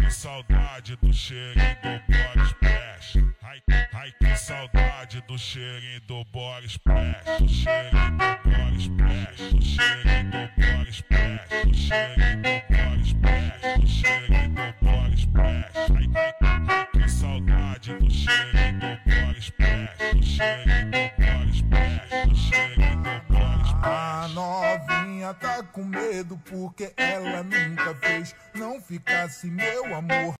que saudade do cheirinho do Boris Splash. Ai, ai, que saudade do cheirinho do Boris Splash. Do cheirinho do Boris Splash. Do cheirinho do Boris Splash. Do cheirinho do Boris Splash. Do cheirinho do Boris Splash. Ai, ai, ai, que saudade do cheirinho do Boris Splash. Do cheirinho do Boris Splash. Do cheirinho do Boris Splash. A novinha tá com medo porque ela nunca fez. Não ficasse meu amor.